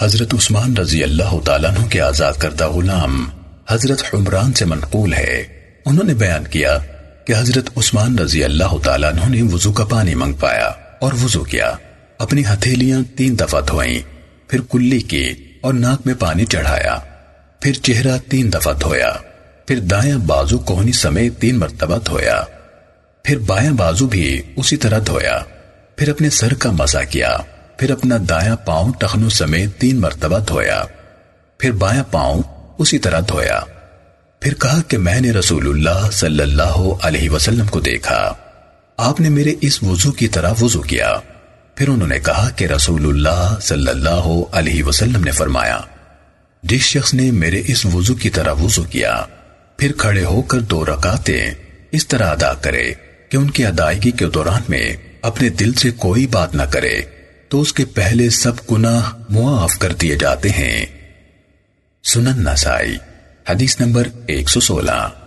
حضرت عثمان رضی اللہ تعالیٰ عنہ کے آزاد کردہ غلام حضرت حمران سے منقول ہے۔ انہوں نے بیان کیا کہ حضرت عثمان رضی اللہ تعالیٰ عنہ نے وضو کا پانی منگ پایا اور وضو کیا۔ اپنی ہتھیلیاں تین دفعہ دھوئیں، پھر کلی کی اور ناک میں پانی چڑھایا۔ پھر چہرہ تین دفعہ دھویا۔ پھر دایاں بازو کوہنی سمیت تین مرتبہ دھویا۔ پھر بایاں بازو بھی اسی طرح دھویا۔ پھر اپنے سر کا مسا کیا۔ پھر اپنا دایاں پاؤں ٹخنوں سمیت تین مرتبہ دھویا۔ پھر بایاں پاؤں اسی طرح دھویا۔ پھر کہا کہ میں نے رسول اللہ صلی اللہ علیہ وسلم کو دیکھا۔ آپ نے میرے اس وضو کی طرح وضو کیا۔ پھر انہوں نے کہا کہ رسول اللہ صلی اللہ علیہ وسلم نے فرمایا، جس شخص نے میرے اس وضو کی طرح وضو کیا، پھر کھڑے ہو کر دو رکعتیں اس طرح ادا کرے کہ ان کی ادائیگی کے دوران میں اپنے دل سے کوئی بات نہ کرے۔ تو اس کے پہلے سب گناہ معاف کر دیے جاتے ہیں۔ سنن نسائی، حدیث نمبر ایک سو سولہ۔